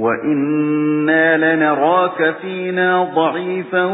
وَإِنَّا لَنَرَاكَ فِينَا ضَعِيفًا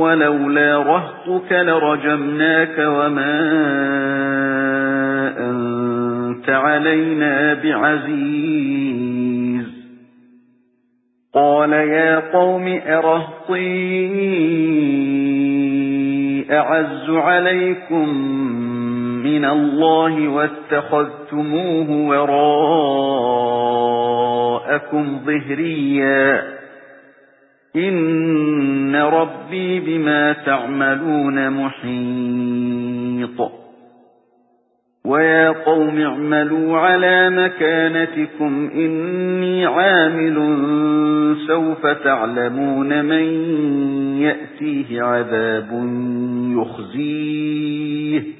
وَلَوْلَا رَهْطُكَ لَرَجَمْنَاكَ وَمَا أَنْتَ عَلَيْنَا بِعَزِيزٍ قَالَ يَا قَوْمِ أَرَهْطِي أَعَزُّ عَلَيْكُمْ مِنَ اللَّهِ وَاتَّخَذْتُمُوهُ وَرَاءَكُمْ ظِهْرِيًّا. إِنَّ رَبِّي بِمَا تَعْمَلُونَ مُحِيطٌ. وَيَا قَوْمِ اعْمَلُوا عَلَى مَكَانَتِكُمْ إِنِّي عَامِلٌ سَوْفَ تَعْلَمُونَ مَن يَأْتِيهِ عَذَابٌ يُخْزِيهِ.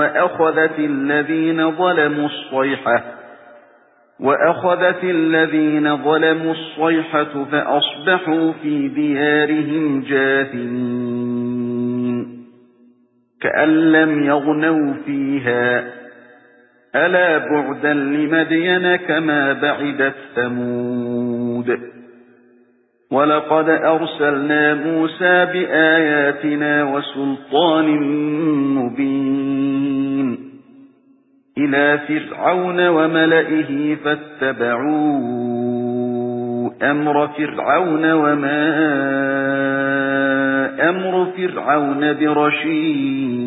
وَأَخَذَتِ الَّذِينَ ظَلَمُوا الصَّيْحَةُ وَأَخَذَتِ الَّذِينَ ظَلَمُوا الصَّيْحَةُ فَأَصْبَحُوا فِي دِيَارِهِمْ جَاثِمِينَ. كَأَن لَّمْ يَغْنَوْا فِيهَا أَلَا بُعْدًا لِّمَدْيَنَ كَمَا بَعِدَتْ ثَمُودُ. وَلَقَدْ أَرْسَلْنَا مُوسَى بِآيَاتِنَا وَسُلْطَانٍ مُبِينٍ. إِلَى فِرْعَوْنَ وَمَلَئِهِ فَاتَّبَعُوا أَمْرَ فِرْعَوْنَ وَمَا أَمْرُ فِرْعَوْنَ بِرَشِيدٍ.